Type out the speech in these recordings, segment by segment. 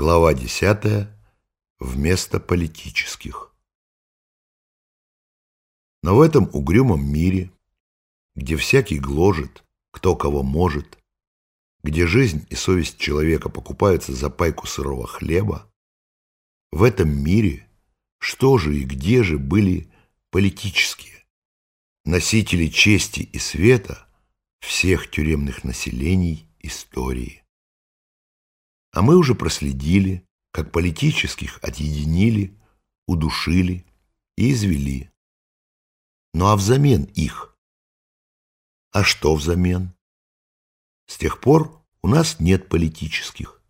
Глава 10. Вместо политических. Но в этом угрюмом мире, где всякий гложет, кто кого может, где жизнь и совесть человека покупаются за пайку сырого хлеба, в этом мире что же и где же были политические, носители чести и света всех тюремных населений истории? А мы уже проследили, как политических отъединили, удушили и извели. Ну а взамен их? А что взамен? С тех пор у нас нет политических.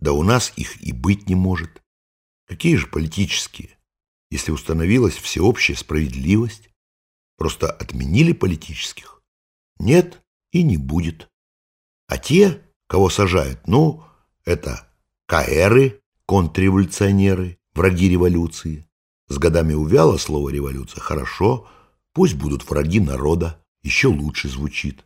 Да у нас их и быть не может. Какие же политические? Если установилась всеобщая справедливость, просто отменили политических? Нет и не будет. А те, кого сажают, ну, это каэры, контрреволюционеры, враги революции. С годами увяло слово «революция». Хорошо, пусть будут враги народа, еще лучше звучит.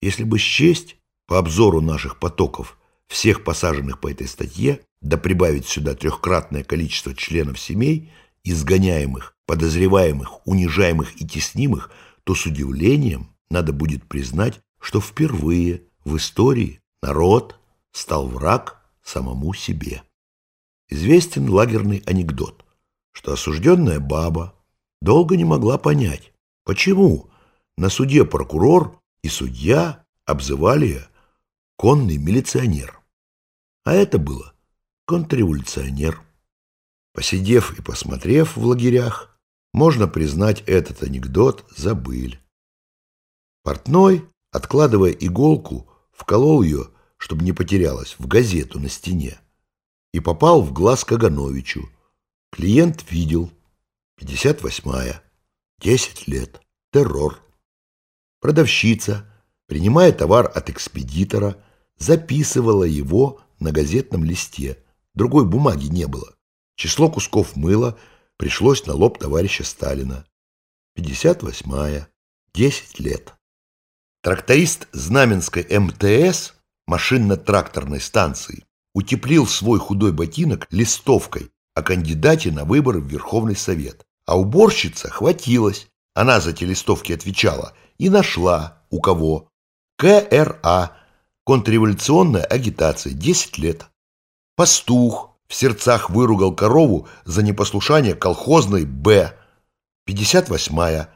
Если бы счесть по обзору наших потоков всех посаженных по этой статье, да прибавить сюда трехкратное количество членов семей, изгоняемых, подозреваемых, унижаемых и теснимых, то с удивлением надо будет признать, что впервые в истории народ стал враг самому себе. Известен лагерный анекдот, что осужденная баба долго не могла понять, почему на суде прокурор и судья обзывали конный милиционер. А это было контрреволюционер. Посидев и посмотрев в лагерях, можно признать этот анекдот за быль. Портной, откладывая иголку, вколол ее чтобы не потерялась, в газету на стене. И попал в глаз Кагановичу. Клиент видел. 58-я. 10 лет. Террор. Продавщица, принимая товар от экспедитора, записывала его на газетном листе. Другой бумаги не было. Число кусков мыла пришлось на лоб товарища Сталина. 58-я. 10 лет. Тракторист Знаменской МТС машинно-тракторной станции утеплил свой худой ботинок листовкой о кандидате на выборы в Верховный Совет. А уборщица хватилась, она за те листовки отвечала, и нашла у кого. КРА, контрреволюционная агитация, 10 лет. Пастух в сердцах выругал корову за непослушание колхозной Б, 58-я,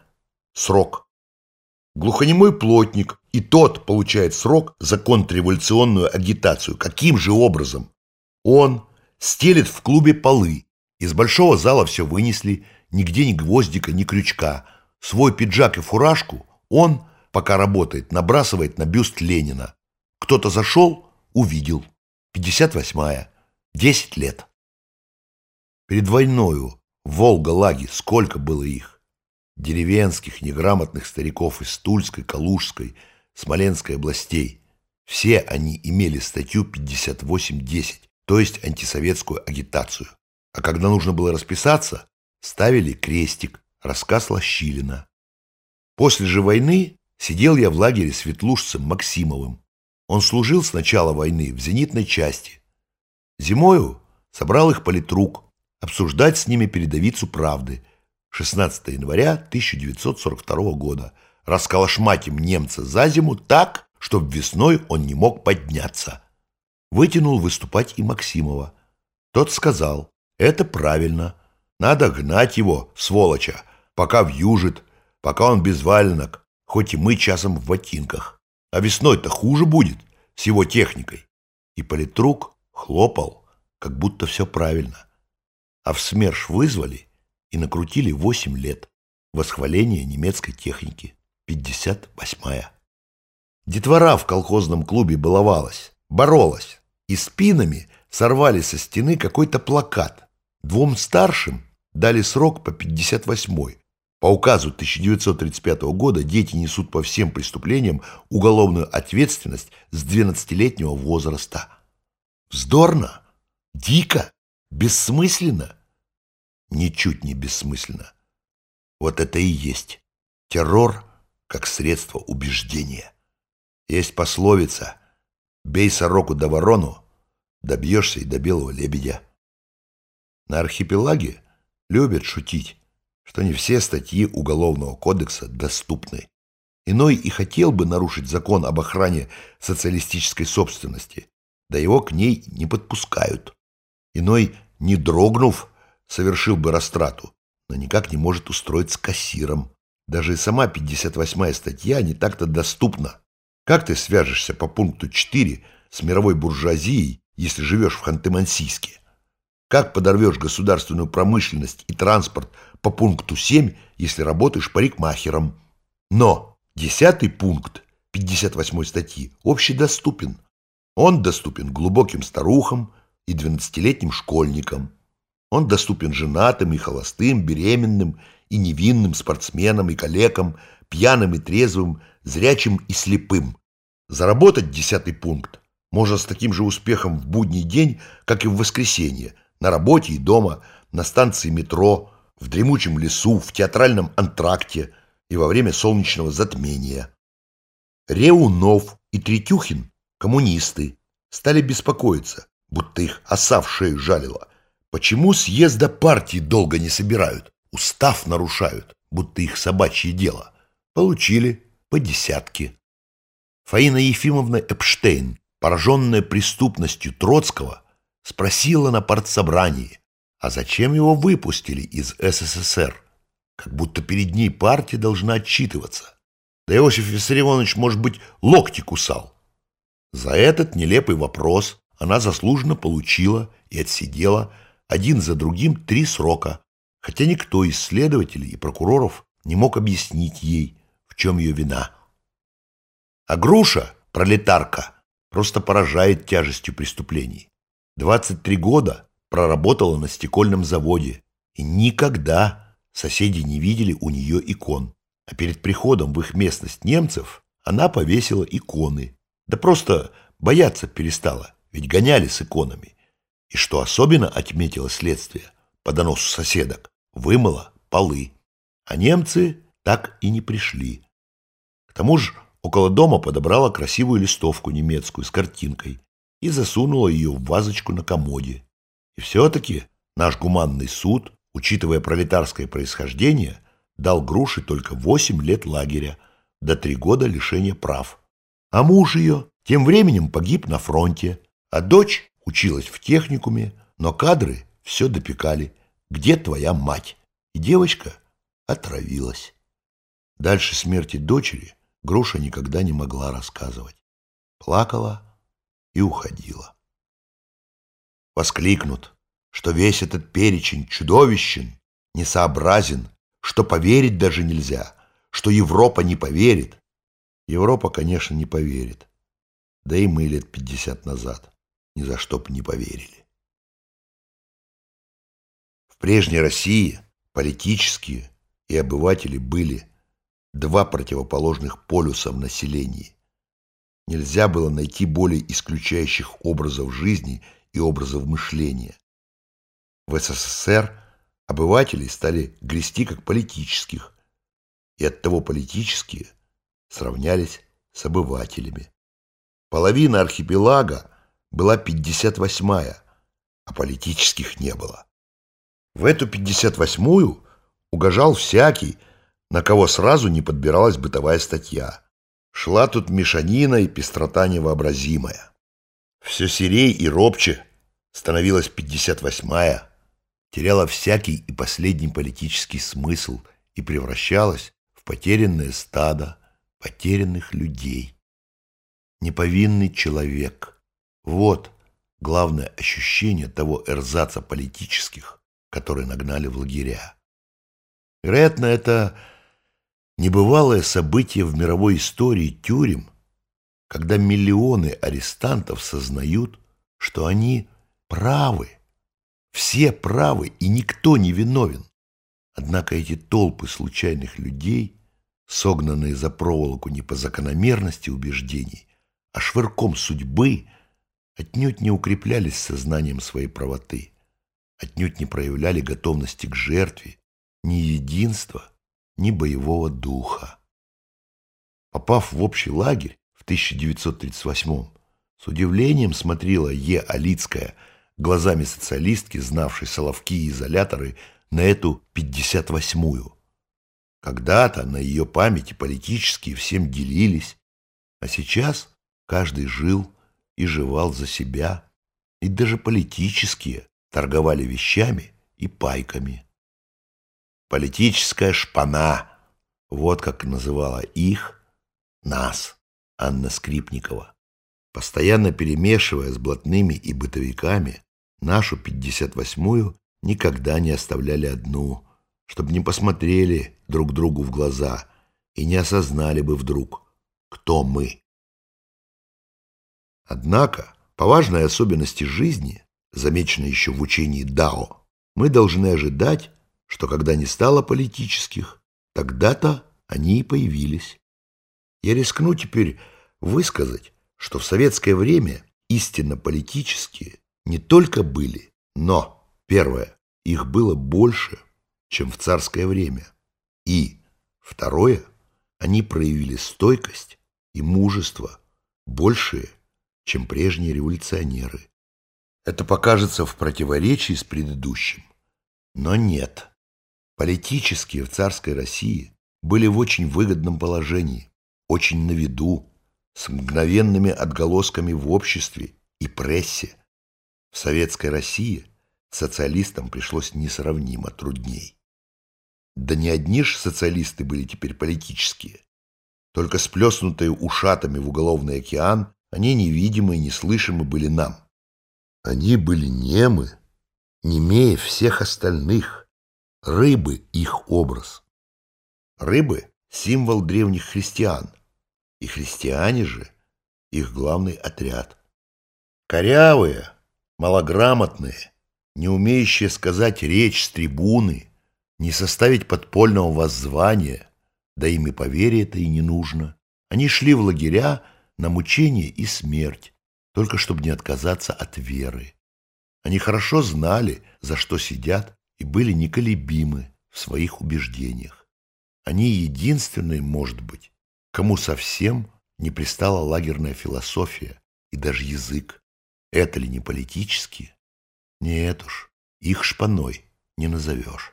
срок. Глухонемой плотник, и тот получает срок за контрреволюционную агитацию. Каким же образом? Он стелит в клубе полы. Из большого зала все вынесли, нигде ни гвоздика, ни крючка. Свой пиджак и фуражку он, пока работает, набрасывает на бюст Ленина. Кто-то зашел, увидел. 58-я. 10 лет. Перед войною в Волга-Лаге сколько было их? Деревенских, неграмотных стариков из Тульской, Калужской, Смоленской областей. Все они имели статью 58.10, то есть антисоветскую агитацию. А когда нужно было расписаться, ставили крестик, рассказ Лощилина. После же войны сидел я в лагере с ветлужцем Максимовым. Он служил с начала войны в зенитной части. Зимою собрал их политрук, обсуждать с ними передовицу правды – 16 января 1942 года. Расколошматим немца за зиму так, чтобы весной он не мог подняться. Вытянул выступать и Максимова. Тот сказал, это правильно, надо гнать его, сволоча, пока вьюжит, пока он без валенок, хоть и мы часом в ботинках. А весной-то хуже будет с его техникой. И политрук хлопал, как будто все правильно. А в СМЕРШ вызвали, и накрутили 8 лет. Восхваление немецкой техники. 58-я. Детвора в колхозном клубе баловалась, боролась, и спинами сорвали со стены какой-то плакат. Двум старшим дали срок по 58-й. По указу 1935 года дети несут по всем преступлениям уголовную ответственность с 12-летнего возраста. Вздорно, дико, бессмысленно ничуть не бессмысленно. Вот это и есть террор как средство убеждения. Есть пословица «бей сороку да ворону, добьешься и до белого лебедя. На архипелаге любят шутить, что не все статьи Уголовного кодекса доступны. Иной и хотел бы нарушить закон об охране социалистической собственности, да его к ней не подпускают. Иной, не дрогнув, совершил бы растрату, но никак не может устроиться кассиром. Даже и сама 58-я статья не так-то доступна. Как ты свяжешься по пункту 4 с мировой буржуазией, если живешь в Ханты-Мансийске? Как подорвешь государственную промышленность и транспорт по пункту 7, если работаешь парикмахером? Но десятый пункт 58 статьи общедоступен. Он доступен глубоким старухам и 12-летним школьникам. Он доступен женатым и холостым, беременным и невинным спортсменам и коллегам, пьяным и трезвым, зрячим и слепым. Заработать десятый пункт можно с таким же успехом в будний день, как и в воскресенье – на работе и дома, на станции метро, в дремучем лесу, в театральном антракте и во время солнечного затмения. Реунов и Третюхин, коммунисты, стали беспокоиться, будто их оса в шею жалила. Почему съезда партии долго не собирают, устав нарушают, будто их собачье дело? Получили по десятке. Фаина Ефимовна Эпштейн, пораженная преступностью Троцкого, спросила на партсобрании, а зачем его выпустили из СССР? Как будто перед ней партия должна отчитываться. Да Иосиф Виссарионович, может быть, локти кусал. За этот нелепый вопрос она заслуженно получила и отсидела один за другим три срока, хотя никто из следователей и прокуроров не мог объяснить ей, в чем ее вина. А груша, пролетарка, просто поражает тяжестью преступлений. 23 года проработала на стекольном заводе, и никогда соседи не видели у нее икон. А перед приходом в их местность немцев она повесила иконы. Да просто бояться перестала, ведь гоняли с иконами. И что особенно отметило следствие, по доносу соседок, вымыла полы. А немцы так и не пришли. К тому же около дома подобрала красивую листовку немецкую с картинкой и засунула ее в вазочку на комоде. И все-таки наш гуманный суд, учитывая пролетарское происхождение, дал груши только восемь лет лагеря, до три года лишения прав. А муж ее тем временем погиб на фронте, а дочь училась в техникуме, но кадры все допекали. Где твоя мать? И девочка отравилась. Дальше смерти дочери Груша никогда не могла рассказывать. Плакала, и уходила. Воскликнут, что весь этот перечень чудовищен, несообразен, что поверить даже нельзя, что Европа не поверит. Европа, конечно, не поверит. Да и мы лет пятьдесят назад ни за что бы не поверили. В прежней России политические и обыватели были два противоположных полюса в населении. Нельзя было найти более исключающих образов жизни и образов мышления. В СССР обыватели стали грести как политических, и оттого политические сравнялись с обывателями. Половина архипелага была 58-я, а политических не было. В эту 58-ю угожал всякий, на кого сразу не подбиралась бытовая статья – Шла тут мешанина и пестрота невообразимая. Все серей и робче становилась 58-я, теряла всякий и последний политический смысл и превращалась в потерянное стадо потерянных людей. Неповинный человек. Вот главное ощущение того эрзаца политических, которые нагнали в лагеря. Вероятно, это Небывалое событие в мировой истории тюрем, когда миллионы арестантов сознают, что они правы, все правы и никто не виновен. Однако эти толпы случайных людей, согнанные за проволоку не по закономерности убеждений, а швырком судьбы, отнюдь не укреплялись сознанием своей правоты, отнюдь не проявляли готовности к жертве, ни единства, ни боевого духа. Попав в общий лагерь в 1938 С удивлением смотрела Е. Алицкая глазами социалистки, знавшей соловки и изоляторы, на эту 58-ю. Когда-то на ее памяти политические всем делились, а сейчас каждый жил и жевал за себя, и даже политические торговали вещами и пайками. Политическая шпана, вот как называла их, нас, Анна Скрипникова. Постоянно перемешивая с блатными и бытовиками, нашу 58-ю никогда не оставляли одну, чтобы не посмотрели друг другу в глаза и не осознали бы вдруг, кто мы. Однако, по важной особенности жизни, замеченной еще в учении Дао, мы должны ожидать, что когда не стало политических, тогда-то они и появились. Я рискну теперь высказать, что в советское время истинно политические не только были, но, первое, их было больше, чем в царское время, и, второе, они проявили стойкость и мужество, большие, чем прежние революционеры. Это покажется в противоречии с предыдущим. Но нет. Политические в царской России были в очень выгодном положении, очень на виду, с мгновенными отголосками в обществе и прессе. В советской России социалистам пришлось несравнимо трудней. Да не одни ж социалисты были теперь политические. Только сплеснутые ушатами в уголовный океан, они невидимы и неслышимы были нам. Они были немы, немее всех остальных. Рыбы — их образ. Рыбы — символ древних христиан, и христиане же — их главный отряд. Корявые, малограмотные, не умеющие сказать речь с трибуны, не составить подпольного воззвания, да им и поверие это и не нужно. Они шли в лагеря на мучение и смерть, только чтобы не отказаться от веры. Они хорошо знали, за что сидят, и были неколебимы в своих убеждениях. Они единственные, может быть, кому совсем не пристала лагерная философия и даже язык. Это ли не политические? Нет уж, их шпаной не назовешь.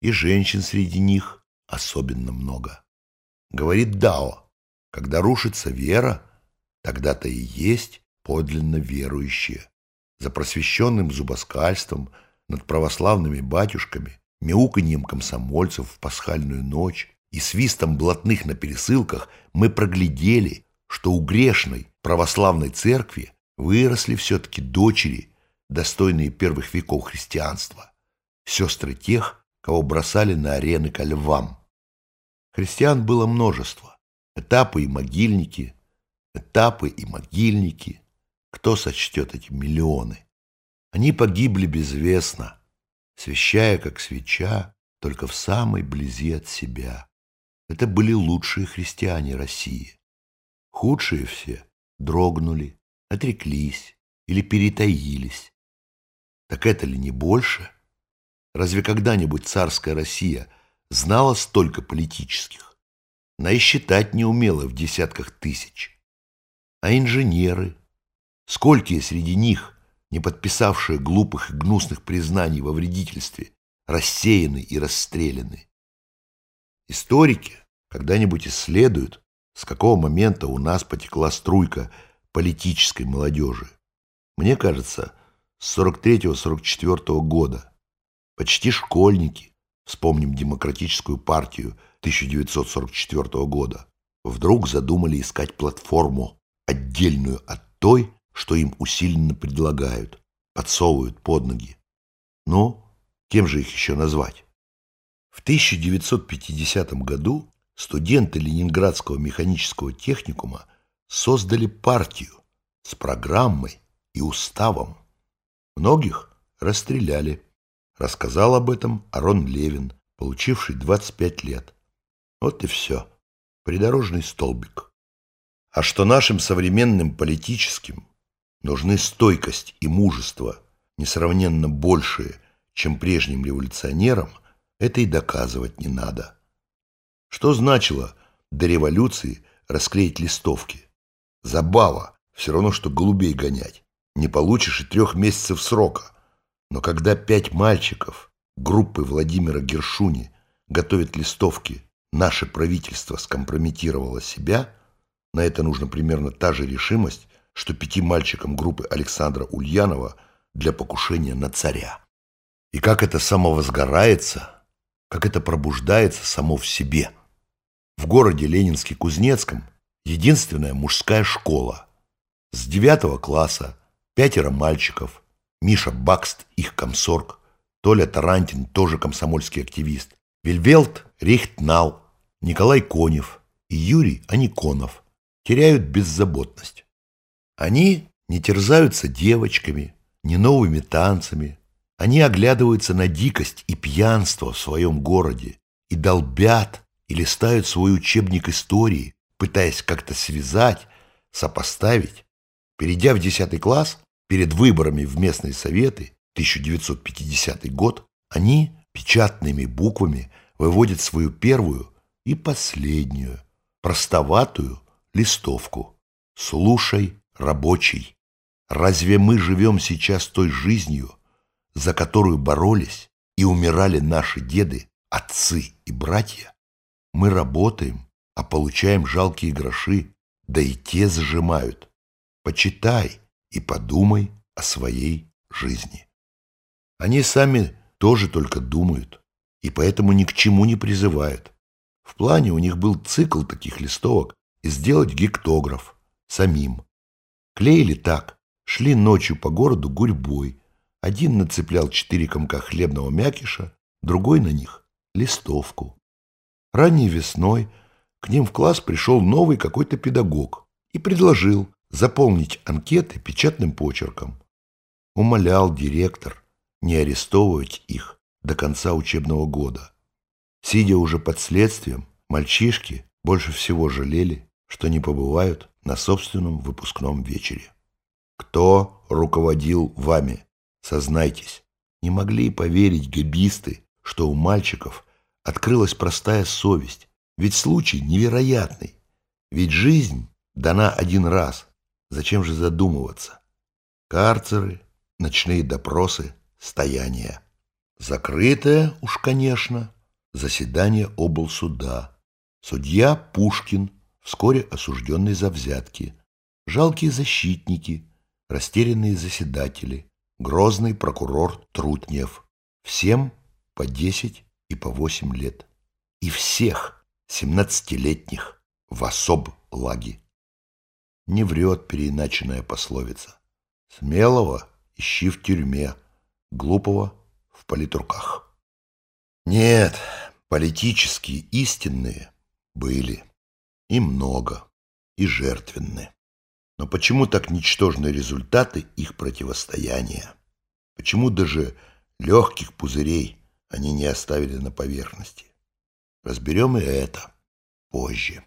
И женщин среди них особенно много. Говорит Дао, когда рушится вера, тогда-то и есть подлинно верующие. За просвещенным зубоскальством над православными батюшками, мяуканьем комсомольцев в пасхальную ночь и свистом блатных на пересылках мы проглядели, что у грешной православной церкви выросли все-таки дочери, достойные первых веков христианства, сестры тех, кого бросали на арены ко львам. Христиан было множество, этапы и могильники, этапы и могильники. Кто сочтет эти миллионы? Они погибли безвестно, свещая, как свеча, только в самой близи от себя. Это были лучшие христиане России. Худшие все дрогнули, отреклись или перетаились. Так это ли не больше? Разве когда-нибудь царская Россия знала столько политических? Она и считать не умела в десятках тысяч. А инженеры? Сколькие среди них, не подписавшие глупых и гнусных признаний во вредительстве, рассеяны и расстреляны? Историки когда-нибудь исследуют, с какого момента у нас потекла струйка политической молодежи. Мне кажется, с 43-44 года. Почти школьники, вспомним демократическую партию 1944 года, вдруг задумали искать платформу, отдельную от той, что им усиленно предлагают, подсовывают под ноги. Ну, кем же их еще назвать? В 1950 году студенты Ленинградского механического техникума создали партию с программой и уставом. Многих расстреляли. Рассказал об этом Арон Левин, получивший 25 лет. Вот и все. Придорожный столбик. А что нашим современным политическим нужны стойкость и мужество, несравненно большие, чем прежним революционерам, это и доказывать не надо. Что значило до революции расклеить листовки? Забава все равно, что голубей гонять. Не получишь и трех месяцев срока. Но когда пять мальчиков группы Владимира Гершуни готовят листовки «Наше правительство скомпрометировало себя», на это нужно примерно та же решимость, что пяти мальчикам группы Александра Ульянова для покушения на царя. И как это самовозгорается, как это пробуждается само в себе. В городе Ленинске-Кузнецком единственная мужская школа. С девятого класса пятеро мальчиков, Миша Бакст, их комсорг, Толя Тарантин, тоже комсомольский активист, Вильвелт Рихтнау, Николай Конев и Юрий Аниконов теряют беззаботность. Они не терзаются девочками, не новыми танцами. Они оглядываются на дикость и пьянство в своем городе и долбят и листают свой учебник истории, пытаясь как-то связать, сопоставить. Перейдя в 10 класс, перед выборами в местные советы, 1950 год, они печатными буквами выводят свою первую и последнюю, простоватую листовку. «Слушай, рабочий, разве мы живем сейчас той жизнью, за которую боролись и умирали наши деды, отцы и братья? Мы работаем, а получаем жалкие гроши, да и те зажимают. Почитай и подумай о своей жизни». Они сами тоже только думают, и поэтому ни к чему не призывают. В плане у них был цикл таких листовок и сделать гектограф самим. Клеили так, шли ночью по городу гурьбой. Один нацеплял четыре комка хлебного мякиша, другой на них — листовку. Ранней весной к ним в класс пришел новый какой-то педагог и предложил заполнить анкеты печатным почерком. Умолял директор, не арестовывать их до конца учебного года. Сидя уже под следствием, мальчишки больше всего жалели, что не побывают на собственном выпускном вечере. Кто руководил вами? Сознайтесь, не могли поверить габисты, что у мальчиков открылась простая совесть, ведь случай невероятный, ведь жизнь дана один раз, зачем же задумываться? Карцеры, ночные допросы – стояние. Закрытое уж, конечно, заседание облсуда. Судья Пушкин, вскоре осужденный за взятки. Жалкие защитники, растерянные заседатели, грозный прокурор Трутнев. Всем по десять и по восемь лет. И всех семнадцатилетних в особ лаги. Не врет переиначенная пословица. Смелого ищи в тюрьме, глупого в политруках. Нет, политические истинные были. И много, и жертвенны. Но почему так ничтожны результаты их противостояния? Почему даже легких пузырей они не оставили на поверхности? Разберем и это позже.